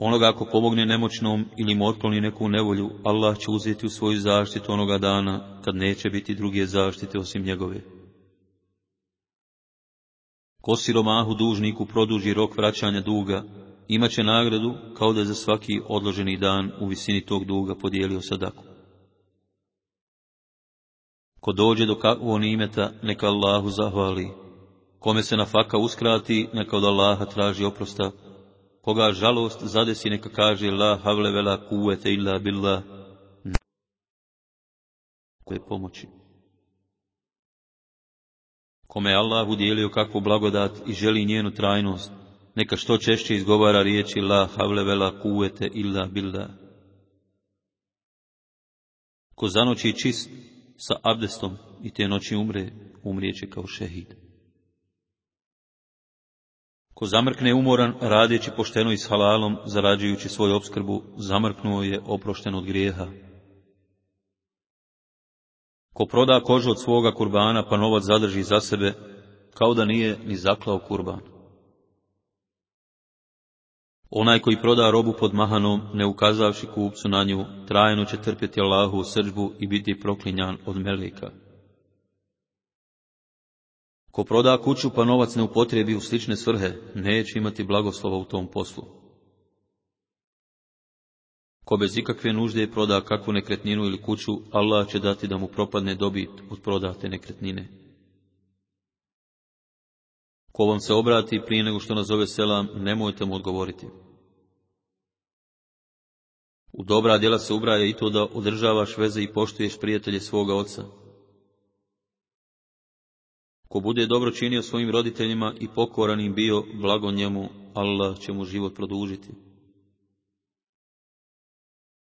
Onoga ako pomogne nemoćnom ili mu otkloni neku nevolju, Allah će uzeti u svoju zaštitu onoga dana, kad neće biti druge zaštite osim njegove. Ko siromahu dužniku produži rok vraćanja duga, imat će nagradu kao da je za svaki odloženi dan u visini tog duga podijelio sadaku. Ko dođe do kakvog imeta, neka Allahu zahvali. Kome se na faka uskrati, neka od Allaha traži oprosta. Koga žalost zadesi, neka kaže la havle vela kuvete illa billah. Koje pomoći. Kome Allah udjelio kakvu blagodat i želi njenu trajnost, neka što češće izgovara riječi la havle vela kuvete illa billah. Ko zanoći čist sa abdestom i te noći umre, umrijeće kao šehid. Ko zamrkne umoran, radeći pošteno i s halalom, zarađujući svoju obskrbu, zamrknuo je oprošten od grijeha. Ko proda kožu od svoga kurbana, pa novac zadrži za sebe, kao da nije ni zaklao kurban. Onaj koji proda robu pod mahanom, ne ukazavši kupcu na nju, trajno će trpjeti Allahu u srđbu i biti proklinjan od melika. Ko proda kuću pa novac ne upotrebi u slične svrhe, neće imati blagoslova u tom poslu. Ko bez ikakve nužde proda kakvu nekretninu ili kuću, Allah će dati da mu propadne dobit od prodate nekretnine. Ko vam se obrati prije nego što nazove selam, nemojte mu odgovoriti. U dobra djela se ubraja i to da održavaš veze i poštuješ prijatelje svoga oca. Ko bude dobro činio svojim roditeljima i pokoran im bio, blago njemu, Allah će mu život produžiti.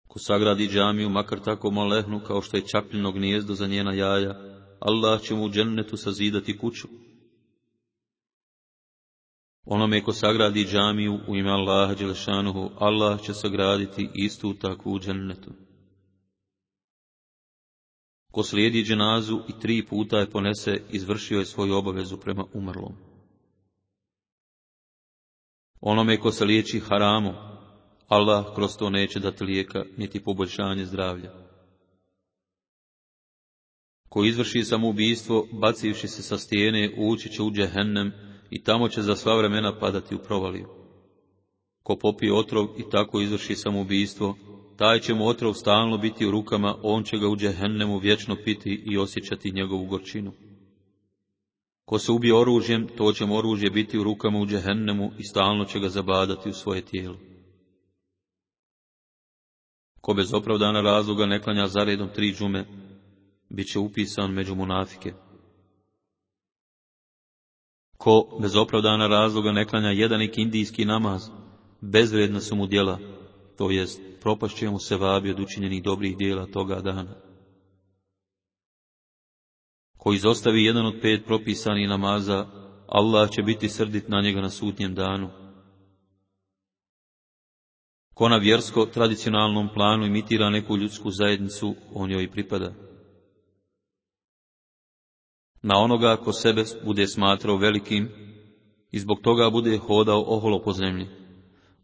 Ko sagradi džamiju, makar tako malehnu kao što je čapljeno gnijezdo za njena jaja, Allah će mu u džennetu sazidati kuću. Onome ko sagradi džamiju u ime Allaha Đelešanuhu, Allah će sagraditi istu takvu džennetu. Ko slijedi dženazu i tri puta je ponese, izvršio je svoju obavezu prema umrlom. Onome ko se liječi haramu, Allah kroz to neće dati lijeka, niti poboljšanje zdravlja. Ko izvrši samoubistvo, bacivši se sa stijene, ući će u džehennem i tamo će za sva vremena padati u provaliju. Ko popije otrov i tako izvrši samoubistvo, taj će mu otrov stalno biti u rukama, on će ga u džehennemu vječno piti i osjećati njegovu gorčinu. Ko se ubije oružjem, to će mu oružje biti u rukama u džehennemu i stalno će ga zabadati u svoje tijelo. Ko bez opravdana razloga ne klanja zaredom tri džume, bit će upisan među munafike. Ko bez opravdana razloga ne klanja jedan indijski namaz, bezvredna su mu djela, to jest propašće mu se vabi od učinjenih dobrih dijela toga dana. Ko izostavi jedan od pet propisanih namaza, Allah će biti srdit na njega na sudnjem danu. Ko na vjersko tradicionalnom planu imitira neku ljudsku zajednicu, on joj pripada. Na onoga ko sebe bude smatrao velikim i zbog toga bude hodao oholo po zemlji.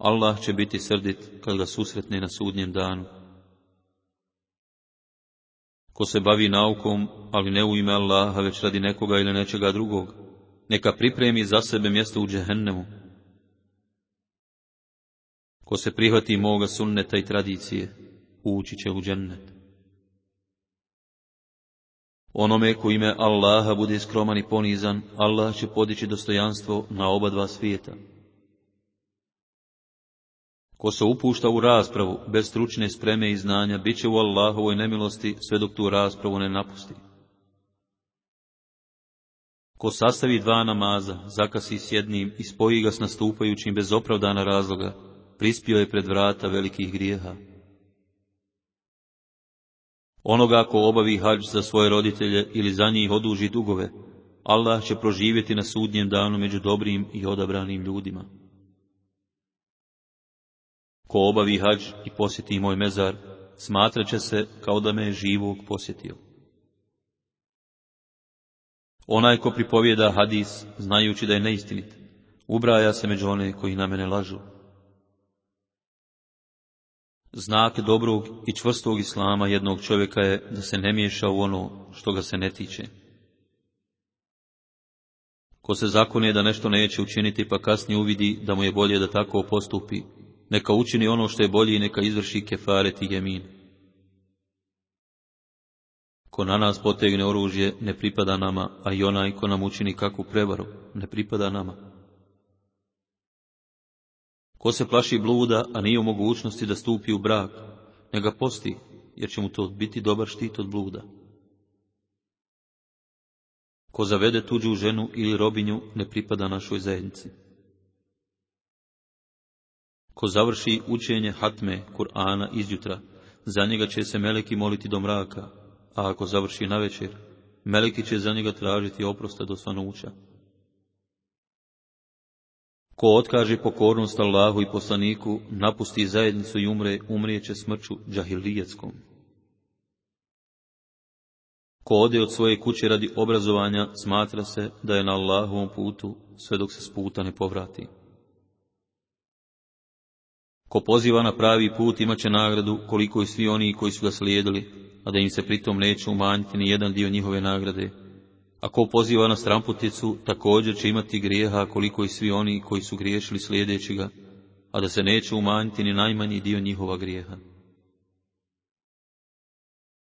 Allah će biti srdit kad ga susretne na sudnjem danu. Ko se bavi naukom, ali ne u ime Allaha, već radi nekoga ili nečega drugog, neka pripremi za sebe mjesto u džehennemu. Ko se prihvati moga sunneta i tradicije, ući će u džennet. Onome ko ime Allaha bude skroman i ponizan, Allah će podići dostojanstvo na oba dva svijeta. Ko se upušta u raspravu bez stručne spreme i znanja, bit će u Allahovoj nemilosti sve dok tu raspravu ne napusti. Ko sastavi dva namaza, zakasi s jednim i spoji ga s nastupajućim bez opravdana razloga, prispio je pred vrata velikih grijeha. Onoga ko obavi hađ za svoje roditelje ili za njih oduži dugove, Allah će proživjeti na sudnjem danu među dobrim i odabranim ljudima. Ko obavi hađ i posjeti moj mezar, smatrat će se kao da me je živog posjetio. Onaj ko pripovjeda hadis, znajući da je neistinit, ubraja se među one koji na mene lažu. Znak dobrog i čvrstog islama jednog čovjeka je da se ne miješa u ono što ga se ne tiče. Ko se zakonje da nešto neće učiniti pa kasnije uvidi da mu je bolje da tako postupi, neka učini ono što je bolje i neka izvrši kefaret i jemin. Ko na nas potegne oružje, ne pripada nama, a i onaj ko nam učini kakvu prevaru, ne pripada nama. Ko se plaši bluda, a nije u mogućnosti da stupi u brak, ne ga posti, jer će mu to biti dobar štit od bluda. Ko zavede tuđu ženu ili robinju, ne pripada našoj zajednici. Ko završi učenje hatme Kur'ana izjutra, za njega će se meleki moliti do mraka, a ako završi na večer, meleki će za njega tražiti oprosta do svanuća. Ko otkaže pokornost Allahu i poslaniku, napusti zajednicu i umre, umrijeće smrću džahilijetskom. Ko ode od svoje kuće radi obrazovanja, smatra se da je na Allahovom putu, sve dok se s puta ne povrati. Ko poziva na pravi put imat će nagradu koliko i svi oni koji su ga slijedili, a da im se pritom neće umanjiti ni jedan dio njihove nagrade. A ko poziva na stramputicu, također će imati grijeha koliko i svi oni koji su griješili slijedeći ga, a da se neće umanjiti ni najmanji dio njihova grijeha.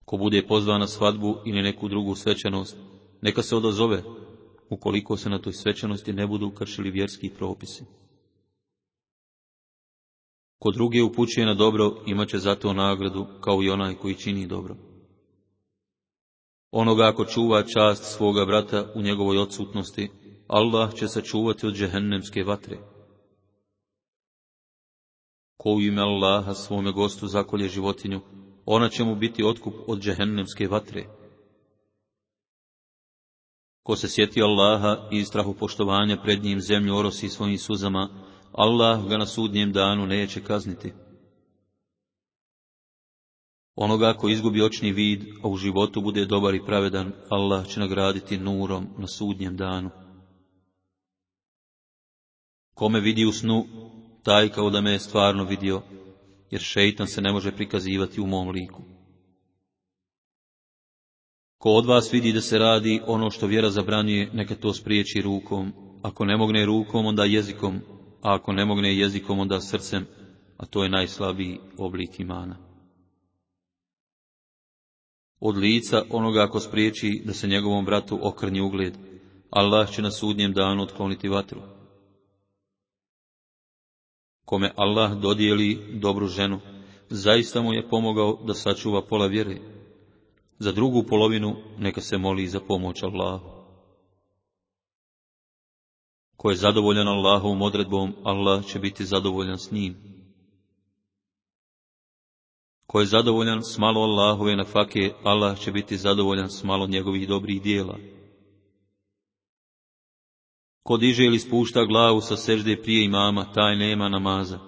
Ko bude pozvan na svadbu ili neku drugu svečanost, neka se odozove, ukoliko se na toj svečanosti ne budu kršili vjerski propisi. Ko druge upućuje na dobro, imat će zato nagradu, kao i onaj koji čini dobro. Onoga ako čuva čast svoga brata u njegovoj odsutnosti, Allah će sačuvati od džehennemske vatre. Ko u ime Allaha svome gostu zakolje životinju, ona će mu biti otkup od džehennemske vatre. Ko se sjeti Allaha i strahu poštovanja pred njim zemlju orosi svojim suzama, Allah ga na sudnjem danu neće kazniti. Onoga ko izgubi očni vid, a u životu bude dobar i pravedan, Allah će nagraditi nurom na sudnjem danu. Kome vidi u snu, taj kao da me je stvarno vidio, jer šeitan se ne može prikazivati u mom liku. Ko od vas vidi da se radi ono što vjera zabranjuje, neka to spriječi rukom, ako ne mogne rukom, onda jezikom, a ako ne mogne jezikom, onda srcem, a to je najslabiji oblik imana. Od lica onoga ako spriječi da se njegovom bratu okrnji ugled, Allah će na sudnjem danu otkloniti vatru. Kome Allah dodijeli dobru ženu, zaista mu je pomogao da sačuva pola vjere. Za drugu polovinu neka se moli za pomoć Allahu. Ko je zadovoljan Allahovom odredbom, Allah će biti zadovoljan s njim. Ko je zadovoljan s malo Allahove na fake, Allah će biti zadovoljan s malo njegovih dobrih dijela. Ko diže ili spušta glavu sa sežde prije imama, taj nema namaza.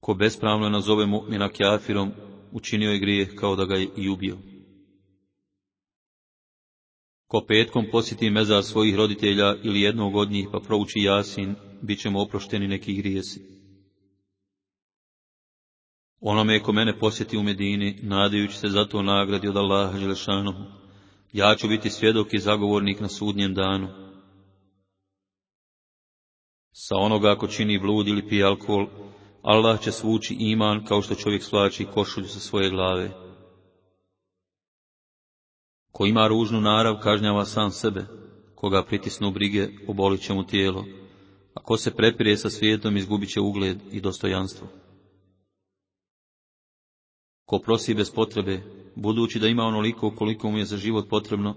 Ko bespravno nazove mu'mina kjafirom, učinio je grijeh kao da ga je i ubio. Ko petkom posjeti meza svojih roditelja ili jednog od njih pa prouči jasin, bit ćemo oprošteni neki grijesi. Onome ko mene posjeti u Medini, nadajući se za to nagradi od Allaha Želešanohu, ja ću biti svjedok i zagovornik na sudnjem danu. Sa onoga ako čini blud ili pije alkohol, Allah će svući iman kao što čovjek svlači košulju sa svoje glave. Ko ima ružnu narav, kažnjava sam sebe, koga pritisnu brige, obolit će mu tijelo, a ko se prepire sa svijetom, izgubit će ugled i dostojanstvo. Ko prosi bez potrebe, budući da ima onoliko koliko mu je za život potrebno,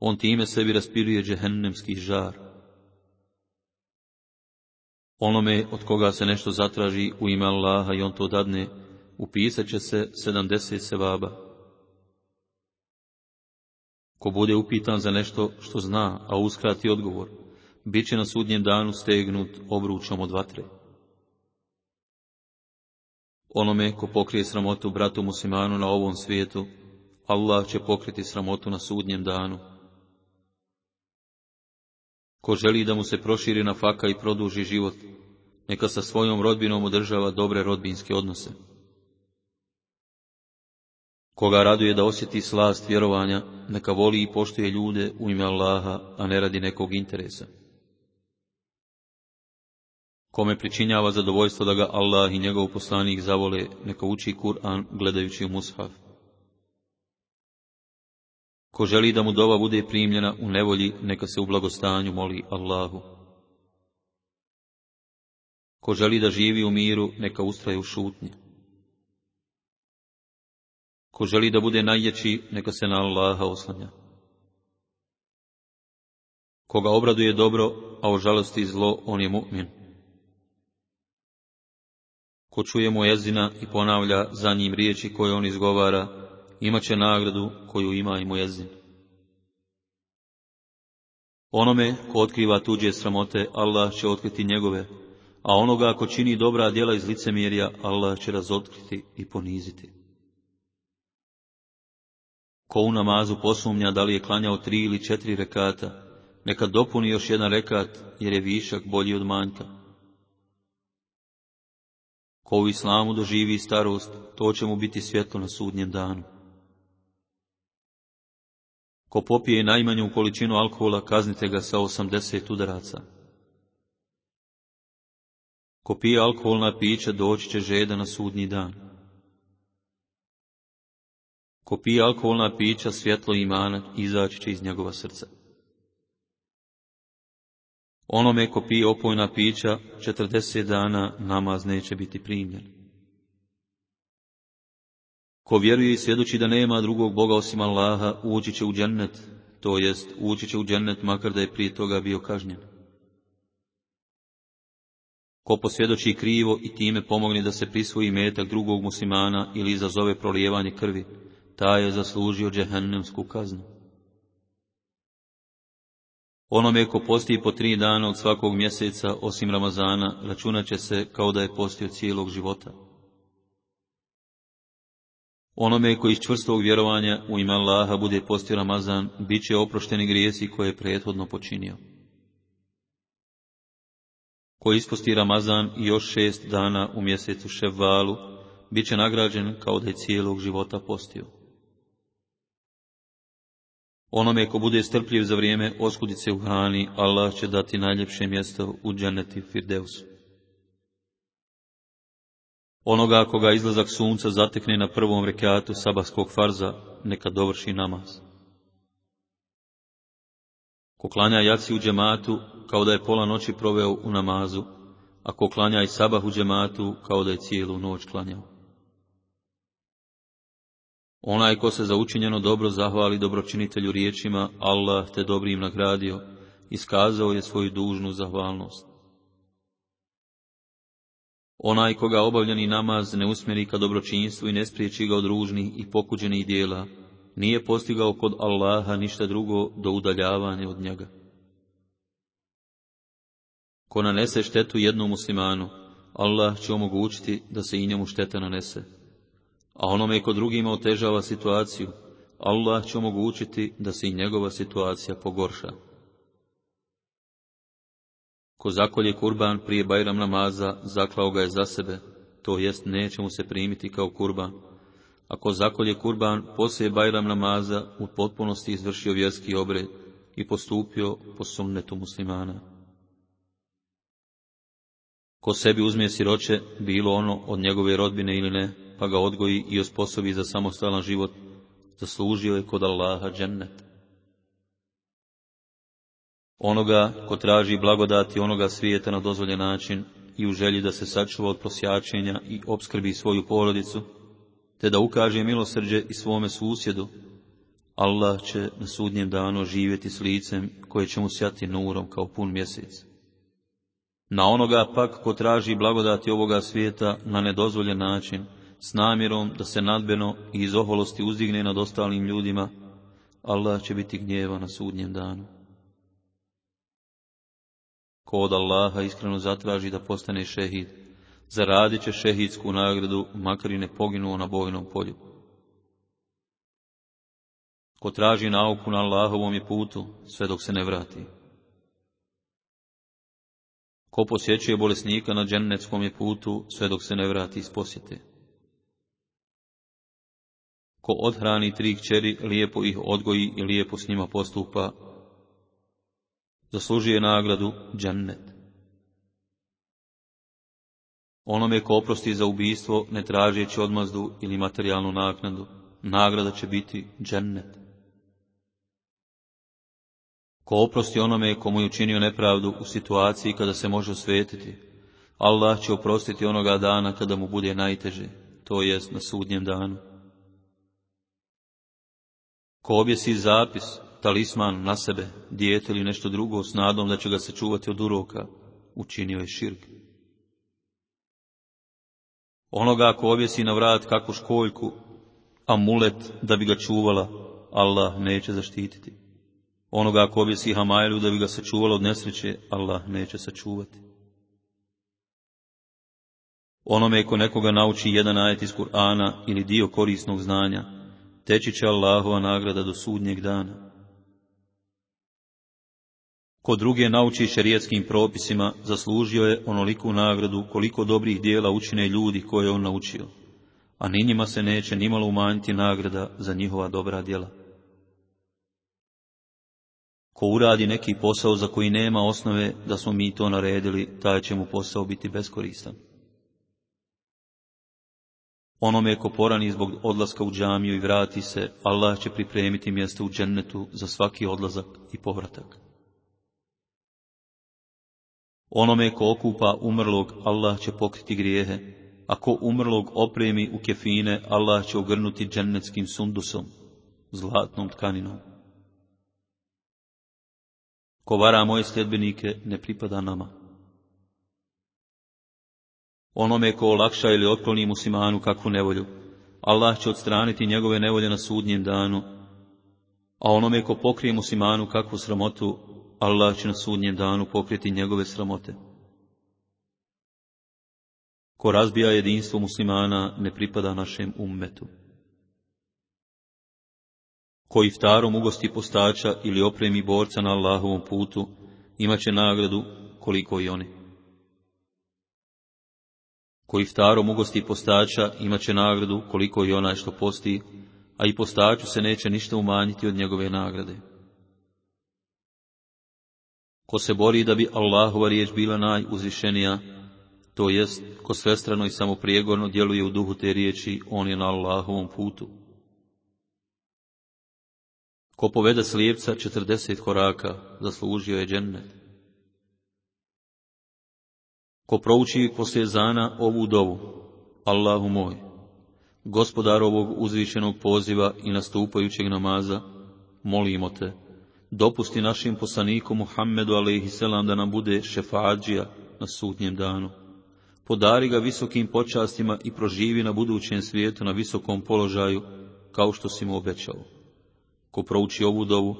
on time sebi raspiruje džehennemski žar. Onome od koga se nešto zatraži u ime Allaha i on to dadne, upisat će se sedamdeset sevaba. Ko bude upitan za nešto što zna, a uskrati odgovor, bit će na sudnjem danu stegnut obručom od vatre. Onome ko pokrije sramotu bratu muslimanu na ovom svijetu, Allah će pokriti sramotu na sudnjem danu. Ko želi da mu se proširi na faka i produži život, Neka sa svojom rodbinom održava dobre rodbinske odnose. Koga raduje da osjeti slast vjerovanja, neka voli i poštuje ljude u ime Allaha, a ne radi nekog interesa. Kome pričinjava zadovoljstvo da ga Allah i njegov poslanik zavole, neka uči Kur'an gledajući u mushaf. Ko želi da mu dova bude primljena u nevolji, neka se u blagostanju moli Allahu. Ko želi da živi u miru, neka ustraje u šutnji. Ko želi da bude najjači, neka se na Allaha oslanja. Koga obraduje dobro, a o žalosti zlo, on je mu'min. Ko čuje mu jezina i ponavlja za njim riječi koje on izgovara, imat će nagradu koju ima i mu jezin. Onome ko otkriva tuđe sramote, Allah će otkriti njegove, a onoga ko čini dobra djela iz licemjerja, Allah će razotkriti i poniziti. Ko u namazu posumnja da li je klanjao tri ili četiri rekata, neka dopuni još jedan rekat, jer je višak bolji od manjka. Ko u islamu doživi starost, to će mu biti svjetlo na sudnjem danu. Ko popije najmanju količinu alkohola, kaznite ga sa osamdeset udaraca. Ko pije alkoholna pića, doći će žeda na sudnji dan. Ko pije alkoholna pića, svjetlo imana, izaći će iz njegova srca. Onome ko pije opojna pića, četrdeset dana namaz neće biti primljen. Ko vjeruje i svjedoči da nema drugog Boga osim Allaha, ući će u džennet, to jest ući će u džennet makar da je prije toga bio kažnjen. Ko posvjedoči krivo i time pomogne da se prisvoji metak drugog muslimana ili izazove prolijevanje krvi, taj je zaslužio džehennemsku kaznu. Onome ko posti po tri dana od svakog mjeseca, osim Ramazana, računat će se kao da je postio cijelog života. Onome koji iz čvrstog vjerovanja u ime Allaha bude postio Ramazan, bit će oprošteni grijesi koje je prethodno počinio. Koji isposti Ramazan i još šest dana u mjesecu Ševvalu, bit će nagrađen kao da je cijelog života postio. Onome ko bude strpljiv za vrijeme oskudice u hrani, Allah će dati najljepše mjesto u dženeti Firdeusu. Onoga koga izlazak sunca zatekne na prvom rekatu sabahskog farza, neka dovrši namaz. Ko klanja jaci u džematu, kao da je pola noći proveo u namazu, a ko klanja i sabah u džematu, kao da je cijelu noć klanjao. Onaj ko se za učinjeno dobro zahvali dobročinitelju riječima, Allah te dobrim nagradio, iskazao je svoju dužnu zahvalnost. Onaj koga obavljeni namaz ne usmjeri ka dobročinstvu i ne spriječi ga od ružnih i pokuđenih dijela, nije postigao kod Allaha ništa drugo do udaljavanja od njega. Ko nanese štetu jednom muslimanu, Allah će omogućiti da se i njemu šteta nanese. A onome ko drugima otežava situaciju, Allah će omogućiti da se i njegova situacija pogorša. Ko zakolje kurban prije Bajram namaza, zaklao ga je za sebe, to jest neće mu se primiti kao kurban. Ako zakolje kurban poslije Bajram namaza, u potpunosti izvršio vjerski obred i postupio po sunnetu muslimana. Ko sebi uzme siroće, bilo ono od njegove rodbine ili ne, pa ga odgoji i osposobi za samostalan život, zaslužio je kod Allaha džennet onoga ko traži blagodati onoga svijeta na dozvoljen način i u želji da se sačuva od prosjačenja i obskrbi svoju porodicu, te da ukaže milosrđe i svome susjedu, Allah će na sudnjem danu živjeti s licem koje će mu sjati nurom kao pun mjesec. Na onoga pak ko traži blagodati ovoga svijeta na nedozvoljen način, s namjerom da se nadbeno i iz oholosti uzdigne nad ostalim ljudima, Allah će biti gnjeva na sudnjem danu. Ko od Allaha iskreno zatraži da postane šehid, zaradit će šehidsku nagradu, makar i ne poginuo na bojnom polju. Ko traži nauku na Allahovom je putu, sve dok se ne vrati. Ko posjećuje bolesnika na džennetskom je putu, sve dok se ne vrati iz posjete. Ko odhrani tri kćeri, lijepo ih odgoji i lijepo s njima postupa, zaslužuje nagradu džennet. Onome ko oprosti za ubijstvo, ne tražeći odmazdu ili materijalnu naknadu, nagrada će biti džennet. Ko oprosti onome komu je učinio nepravdu u situaciji kada se može osvetiti, Allah će oprostiti onoga dana kada mu bude najteže, to jest na sudnjem danu. Ko objesi zapis, talisman na sebe, dijete ili nešto drugo s nadom da će ga se čuvati od uroka, učinio je širk. Onoga ko objesi na vrat kakvu školjku, amulet da bi ga čuvala, Allah neće zaštititi. Onoga ko objesi hamajlu da bi ga sačuvalo od nesreće, Allah neće sačuvati. Onome ko nekoga nauči jedan ajet iz Kur'ana ili dio korisnog znanja, teći će Allahova nagrada do sudnjeg dana. Ko druge nauči šerijetskim propisima, zaslužio je onoliku nagradu koliko dobrih dijela učine ljudi koje on naučio, a ni njima se neće nimalo umanjiti nagrada za njihova dobra djela. Ko uradi neki posao za koji nema osnove da smo mi to naredili, taj će mu posao biti beskoristan. Onome ko porani zbog odlaska u džamiju i vrati se, Allah će pripremiti mjesto u džennetu za svaki odlazak i povratak. Onome ko okupa umrlog, Allah će pokriti grijehe, a ko umrlog opremi u kefine, Allah će ogrnuti džennetskim sundusom, zlatnom tkaninom. Ko vara moje sljedbenike, ne pripada nama. Onome ko olakša ili otkloni muslimanu kakvu nevolju, Allah će odstraniti njegove nevolje na sudnjem danu, a onome ko pokrije muslimanu kakvu sramotu, Allah će na sudnjem danu pokriti njegove sramote. Ko razbija jedinstvo muslimana, ne pripada našem ummetu. Ko iftarom ugosti postača ili opremi borca na Allahovom putu, imaće nagradu koliko i oni. Ko iftarom ugosti postača, imaće nagradu koliko i onaj što posti, a i postaču se neće ništa umanjiti od njegove nagrade. Ko se bori da bi Allahova riječ bila najuzvišenija, to jest, ko svestrano i samoprijegorno djeluje u duhu te riječi, on je na Allahovom putu. Ko povede slijepca četrdeset koraka, zaslužio je džennet. Ko prouči poslije zana ovu dovu, Allahu moj, gospodar ovog uzvišenog poziva i nastupajućeg namaza, molimo te, dopusti našim poslaniku Muhammedu a.s. da nam bude šefađija na sudnjem danu. Podari ga visokim počastima i proživi na budućem svijetu na visokom položaju, kao što si mu obećao. Ko prouči ovu dovu,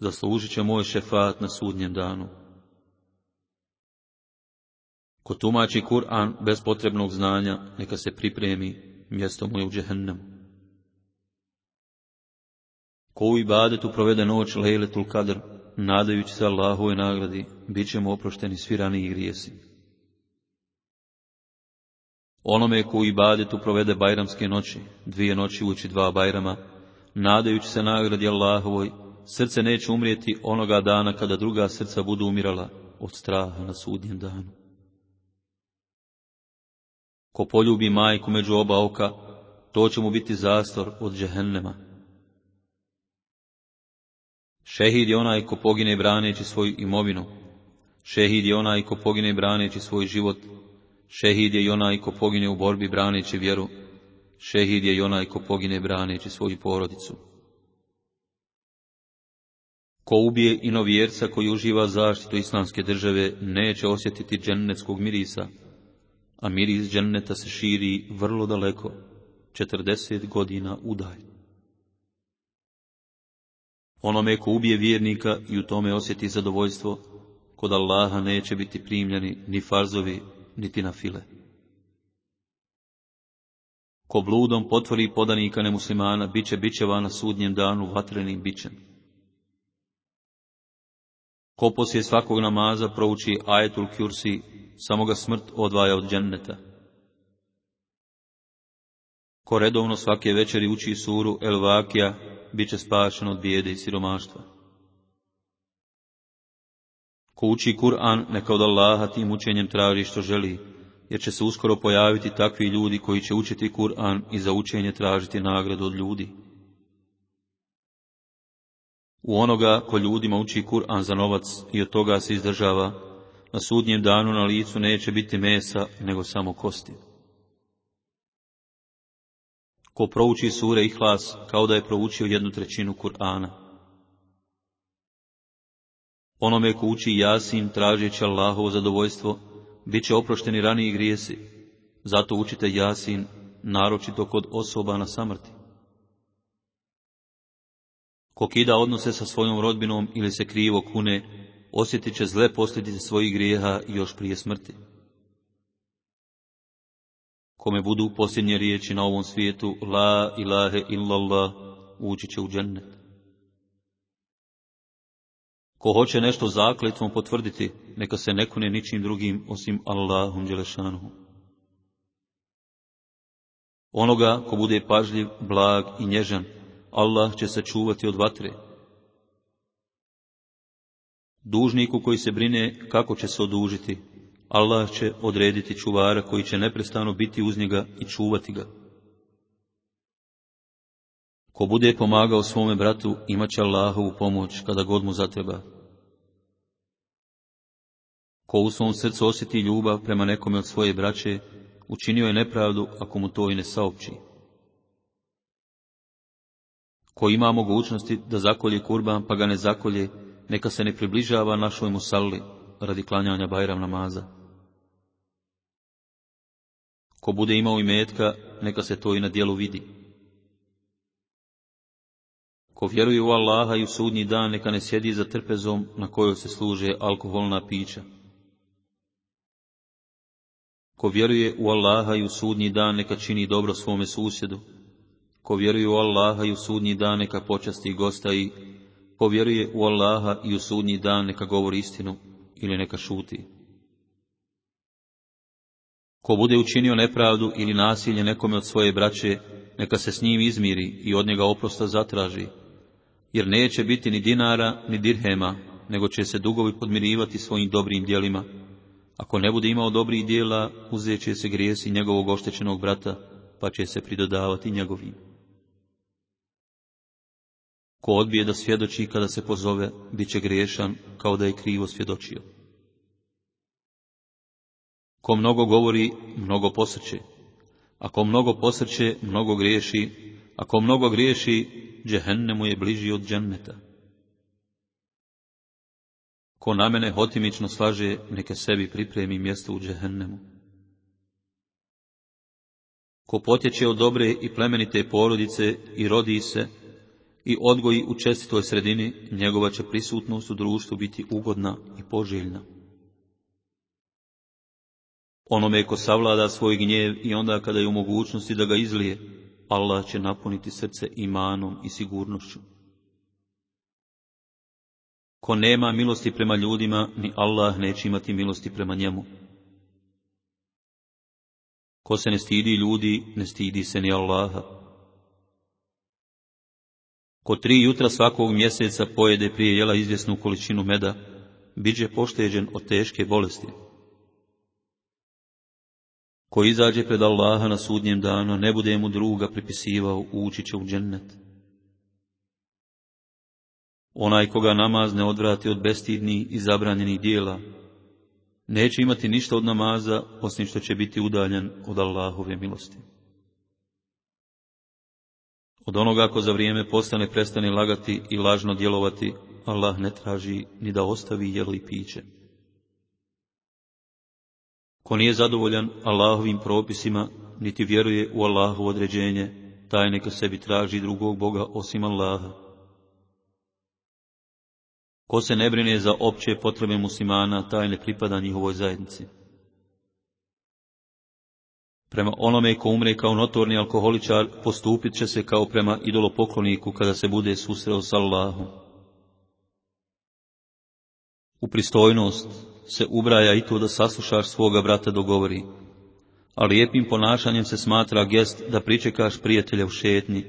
zaslužit će moj šefat na sudnjem danu. Ko tumači Kur'an bez potrebnog znanja, neka se pripremi, mjesto mu je u džehennemu. Ko u ibadetu provede noć lejletul kadr, nadajući se Allahove nagradi, bit ćemo oprošteni svi raniji grijesi. Onome ko u ibadetu provede bajramske noći, dvije noći uči dva bajrama, nadajući se nagradi Allahovoj, srce neće umrijeti onoga dana kada druga srca budu umirala od straha na sudnjem danu. Ko poljubi majku među oba oka, to će mu biti zastor od džehennema. Šehid je onaj ko pogine braneći svoju imovinu. Šehid je onaj ko pogine braneći svoj život. Šehid je i onaj ko pogine u borbi braneći vjeru. Šehid je i onaj ko pogine braneći svoju porodicu. Ko ubije inovjerca koji uživa zaštitu islamske države, neće osjetiti džennetskog mirisa, a miris dženneta se širi vrlo daleko, četrdeset godina udalj. Onome ko ubije vjernika i u tome osjeti zadovoljstvo, kod Allaha neće biti primljeni ni farzovi, niti na file. Ko bludom potvori podanika nemuslimana, bit će bićeva na sudnjem danu vatrenim bićem. Ko poslije svakog namaza prouči ajetul kursi, samo ga smrt odvaja od dženneta. Ko redovno svake večeri uči suru El Vakija, bit će spašen od bijede i siromaštva. Ko uči Kur'an, neka od Allaha tim učenjem traži što želi, jer će se uskoro pojaviti takvi ljudi koji će učiti Kur'an i za učenje tražiti nagradu od ljudi. U onoga ko ljudima uči Kur'an za novac i od toga se izdržava, na sudnjem danu na licu neće biti mesa, nego samo kosti. Ko prouči sure i hlas, kao da je proučio jednu trećinu Kur'ana. Onome ko uči jasin, tražeći Allahovo zadovoljstvo, bit će oprošteni raniji grijesi. Zato učite jasin, naročito kod osoba na samrti. Ko kida odnose sa svojom rodbinom ili se krivo kune, osjetit će zle posljedice svojih grijeha još prije smrti. Kome budu posljednje riječi na ovom svijetu, la ilahe illallah, ući će u džennet. Ko hoće nešto zakletvom potvrditi, neka se ne kune ničim drugim osim Allahom Đelešanuhu. Onoga ko bude pažljiv, blag i nježan, Allah će se čuvati od vatre. Dužniku koji se brine kako će se odužiti, Allah će odrediti čuvara koji će neprestano biti uz njega i čuvati ga. Ko bude pomagao svome bratu, imat će Allahovu pomoć kada god mu zatreba. Ko u svom srcu osjeti ljubav prema nekome od svoje braće, učinio je nepravdu ako mu to i ne saopći. Ko ima mogućnosti da zakolje kurban pa ga ne zakolje, neka se ne približava našoj musalli radi klanjanja Bajram namaza. Ko bude imao i metka, neka se to i na dijelu vidi. Ko vjeruje u Allaha i u sudnji dan, neka ne sjedi za trpezom na kojoj se služe alkoholna pića. Ko vjeruje u Allaha i u sudnji dan, neka čini dobro svome susjedu. Ko vjeruje u Allaha i u sudnji dan, neka počasti gosta i ko vjeruje u Allaha i u sudnji dan, neka govori istinu ili neka šuti. Ko bude učinio nepravdu ili nasilje nekome od svoje braće, neka se s njim izmiri i od njega oprosta zatraži, jer neće biti ni dinara, ni dirhema, nego će se dugovi podmirivati svojim dobrim dijelima. Ako ne bude imao dobrih dijela, uzet će se grijesi njegovog oštećenog brata, pa će se pridodavati njegovim. Ko odbije da svjedoči kada se pozove, bit će griješan kao da je krivo svjedočio. Ko mnogo govori, mnogo posrće. Ako mnogo posrće, mnogo griješi. Ako mnogo griješi, džehennemu je bliži od dženneta. Ko na mene hotimično slaže, neke sebi pripremi mjesto u džehennemu. Ko potječe od dobre i plemenite porodice i rodi se i odgoji u čestitoj sredini, njegova će prisutnost u društvu biti ugodna i poželjna. Onome ko savlada svoj gnjev i onda kada je u mogućnosti da ga izlije, Allah će napuniti srce imanom i sigurnošću. Ko nema milosti prema ljudima, ni Allah neće imati milosti prema njemu. Ko se ne stidi ljudi, ne stidi se ni Allaha. Ko tri jutra svakog mjeseca pojede prije jela izvjesnu količinu meda, bit će pošteđen od teške bolesti. Ko izađe pred Allaha na sudnjem danu, ne bude mu druga pripisivao, ući će u džennet. Onaj koga namaz ne odvrati od bestidnih i zabranjenih dijela, neće imati ništa od namaza, osim što će biti udaljen od Allahove milosti. Od onoga ko za vrijeme postane prestane lagati i lažno djelovati, Allah ne traži ni da ostavi jelo i piće. Ko nije zadovoljan Allahovim propisima, niti vjeruje u Allahovo određenje, taj neka sebi traži drugog Boga osim Allaha. Ko se ne brine za opće potrebe muslimana, taj ne pripada njihovoj zajednici. Prema onome ko umre kao notorni alkoholičar, postupit će se kao prema idolopokloniku kada se bude susreo s Allahom. U pristojnost se ubraja i to da saslušaš svoga brata dogovori, a lijepim ponašanjem se smatra gest da pričekaš prijatelja u šetnji,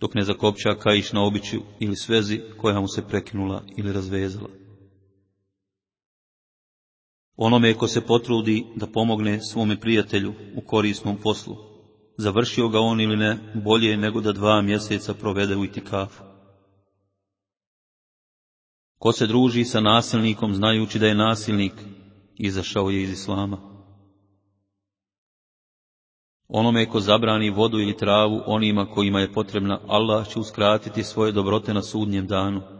dok ne zakopča kajiš na običju ili svezi koja mu se prekinula ili razvezala. Onome ko se potrudi da pomogne svome prijatelju u korisnom poslu, završio ga on ili ne, bolje je nego da dva mjeseca provede u itikafu. Ko se druži sa nasilnikom znajući da je nasilnik, izašao je iz islama. Onome ko zabrani vodu ili travu onima kojima je potrebna, Allah će uskratiti svoje dobrote na sudnjem danu.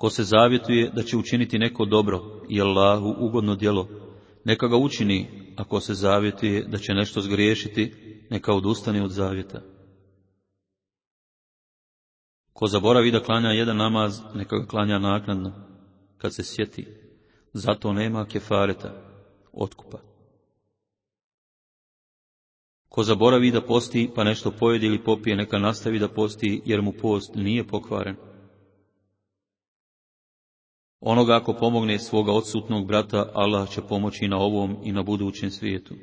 Ko se zavjetuje da će učiniti neko dobro i Allahu ugodno djelo, neka ga učini, ako se zavjetuje da će nešto zgriješiti, neka odustane od zavjeta. Ko zaboravi da klanja jedan namaz, neka ga klanja naknadno, kad se sjeti. Zato nema kefareta, otkupa. Ko zaboravi da posti, pa nešto pojedi ili popije, neka nastavi da posti, jer mu post nije pokvaren. Onoga ako pomogne svoga odsutnog brata, Allah će pomoći na ovom i na budućem svijetu.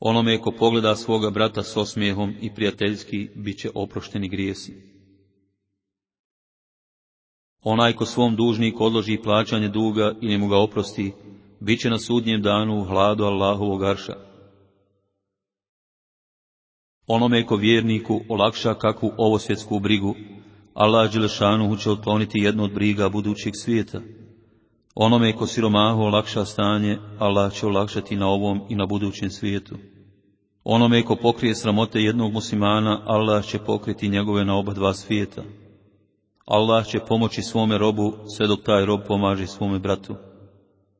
Onome ko pogleda svoga brata s osmijehom i prijateljski, bit će oprošteni grijesi. Onaj ko svom dužniku odloži plaćanje duga i ne mu ga oprosti, bit će na sudnjem danu u hladu Allahovog arša. Onome ko vjerniku olakša kakvu ovosvjetsku brigu, Allah Đelešanuhu će otkloniti jednu od briga budućeg svijeta. Onome ko siromahu olakša stanje, Allah će olakšati na ovom i na budućem svijetu. Onome ko pokrije sramote jednog muslimana, Allah će pokriti njegove na oba dva svijeta. Allah će pomoći svome robu sve dok taj rob pomaže svome bratu.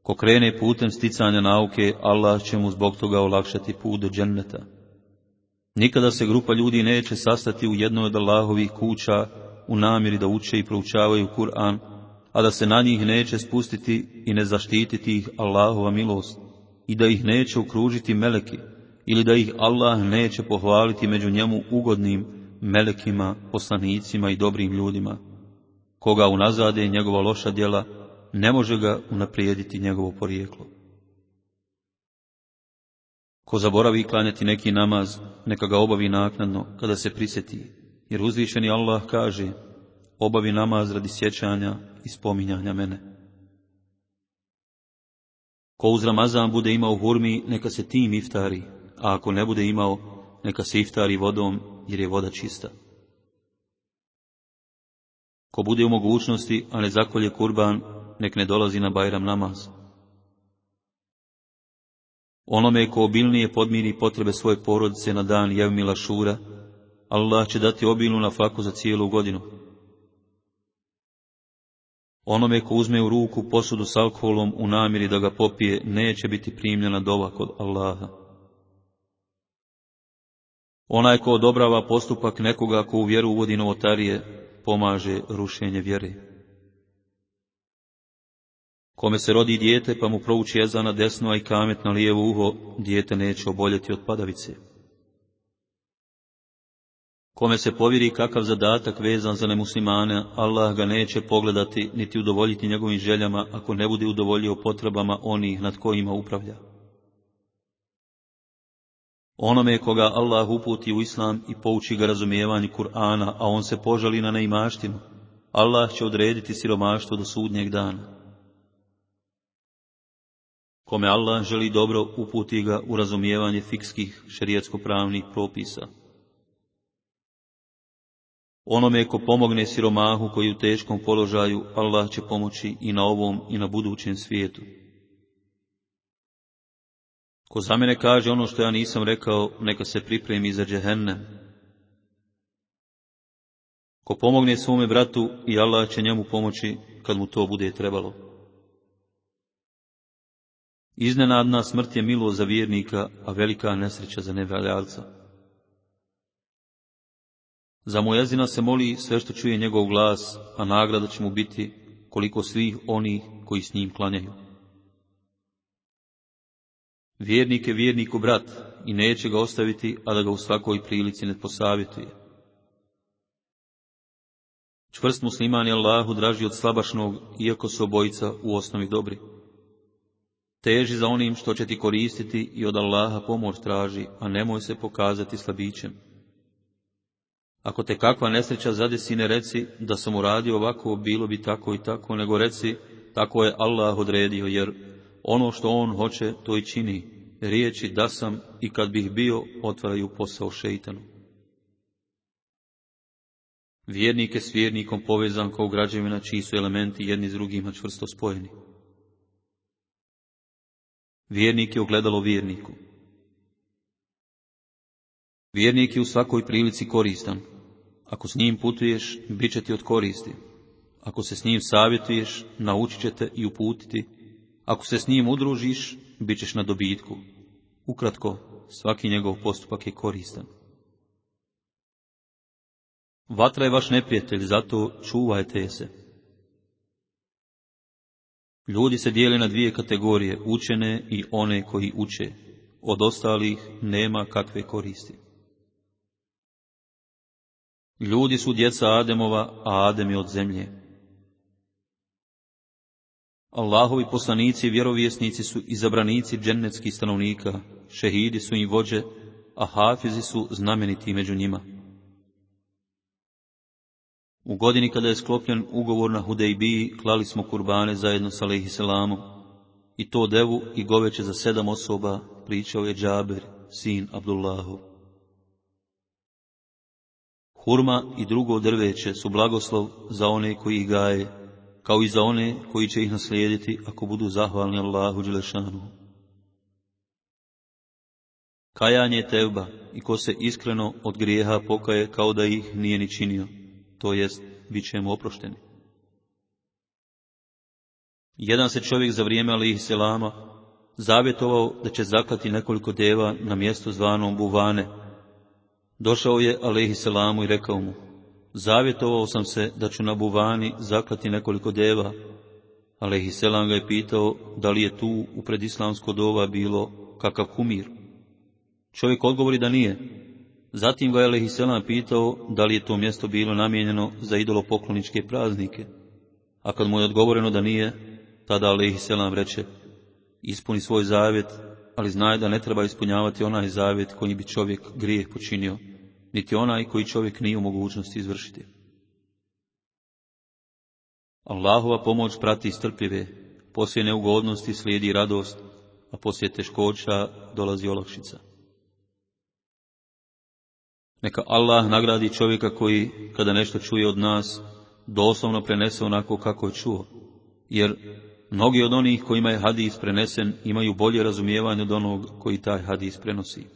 Ko krene putem sticanja nauke, Allah će mu zbog toga olakšati put do dženneta. Nikada se grupa ljudi neće sastati u jednoj od Allahovih kuća u namjeri da uče i proučavaju Kur'an, a da se na njih neće spustiti i ne zaštititi ih Allahova milost i da ih neće ukružiti meleki ili da ih Allah neće pohvaliti među njemu ugodnim melekima, poslanicima i dobrim ljudima. Koga unazade njegova loša djela, ne može ga unaprijediti njegovo porijeklo. Ko zaboravi klanjati neki namaz, neka ga obavi naknadno kada se prisjeti, jer uzvišeni Allah kaže, obavi namaz radi sjećanja i spominjanja mene. Ko uz Ramazan bude imao hurmi, neka se tim iftari, a ako ne bude imao, neka se iftari vodom, jer je voda čista. Ko bude u mogućnosti, a ne zakolje kurban, nek ne dolazi na Bajram namaz. Onome ko obilnije podmiri potrebe svoje porodice na dan Jevmila Šura, Allah će dati obilnu na faku za cijelu godinu. Onome ko uzme u ruku posudu s alkoholom u namjeri da ga popije, neće biti primljena dova kod Allaha. Onaj ko odobrava postupak nekoga ko u vjeru uvodi novotarije, pomaže rušenje vjere. Kome se rodi dijete pa mu prouči jeza na desno, a i kamet na lijevo uho, dijete neće oboljeti od padavice. Kome se povjeri kakav zadatak vezan za nemuslimane, Allah ga neće pogledati niti udovoljiti njegovim željama ako ne bude udovoljio potrebama onih nad kojima upravlja. Onome koga Allah uputi u islam i pouči ga razumijevanju Kur'ana, a on se požali na neimaštinu, Allah će odrediti siromaštvo do sudnjeg dana. Kome Allah želi dobro, uputi ga u razumijevanje fikskih šerijetsko-pravnih propisa. Onome ko pomogne siromahu koji u teškom položaju, Allah će pomoći i na ovom i na budućem svijetu. Ko za mene kaže ono što ja nisam rekao, neka se pripremi za džehennem. Ko pomogne svome bratu i Allah će njemu pomoći kad mu to bude trebalo. Iznenadna smrt je milo za vjernika, a velika nesreća za nevaljalca. Za mojezina se moli sve što čuje njegov glas, a nagrada će mu biti koliko svih onih koji s njim klanjaju. Vjernik je vjerniku brat i neće ga ostaviti, a da ga u svakoj prilici ne posavjetuje. Čvrst musliman je Allahu draži od slabašnog, iako su obojica u osnovi dobri. Teži za onim što će ti koristiti i od Allaha pomoć traži, a nemoj se pokazati slabićem. Ako te kakva nesreća zadesi, ne reci da sam uradio ovako, bilo bi tako i tako, nego reci tako je Allah odredio, jer ono što on hoće, to i čini. Riječi da sam i kad bih bio, otvaraju posao šeitanu. Vjernik je s vjernikom povezan kao građevina čiji su elementi jedni s drugima čvrsto spojeni. Vjernik je ogledalo vjerniku. Vjernik je u svakoj prilici koristan. Ako s njim putuješ, bit će ti od koristi. Ako se s njim savjetuješ, naučit će te i uputiti. Ako se s njim udružiš, bit ćeš na dobitku. Ukratko, svaki njegov postupak je koristan. Vatra je vaš neprijatelj, zato čuvajte se. Ljudi se dijele na dvije kategorije, učene i one koji uče. Od ostalih nema kakve koristi. Ljudi su djeca Ademova, a Adem je od zemlje. Allahovi poslanici i vjerovjesnici su izabranici džennetskih stanovnika, šehidi su im vođe, a hafizi su znameniti među njima. U godini kada je sklopljen ugovor na Hudejbiji, klali smo kurbane zajedno sa Alehi Selamom. I to devu i goveće za sedam osoba pričao je Džaber, sin Abdullahu. Hurma i drugo drveće su blagoslov za one koji ih gaje, kao i za one koji će ih naslijediti ako budu zahvalni Allahu Đelešanu. Kajanje je tevba i ko se iskreno od grijeha pokaje kao da ih nije ni činio to jest, bit ćemo oprošteni. Jedan se čovjek za vrijeme Alihi Selama zavjetovao da će zaklati nekoliko deva na mjesto zvanom Buvane. Došao je Alihi Selamu i rekao mu, zavjetovao sam se da ću na Buvani zaklati nekoliko deva. Alihi Selam ga je pitao da li je tu u predislamsko doba bilo kakav kumir. Čovjek odgovori da nije, Zatim ga je Lehiselam pitao da li je to mjesto bilo namijenjeno za idolopokloničke praznike. A kad mu je odgovoreno da nije, tada Lehiselam reče, ispuni svoj zavjet, ali znaj da ne treba ispunjavati onaj zavjet koji bi čovjek grijeh počinio, niti onaj koji čovjek nije u mogućnosti izvršiti. Allahova pomoć prati strpljive, poslije neugodnosti slijedi radost, a poslije teškoća dolazi olakšica. Neka Allah nagradi čovjeka koji, kada nešto čuje od nas, doslovno prenese onako kako je čuo. Jer mnogi od onih kojima je hadis prenesen imaju bolje razumijevanje od onog koji taj hadis prenosi.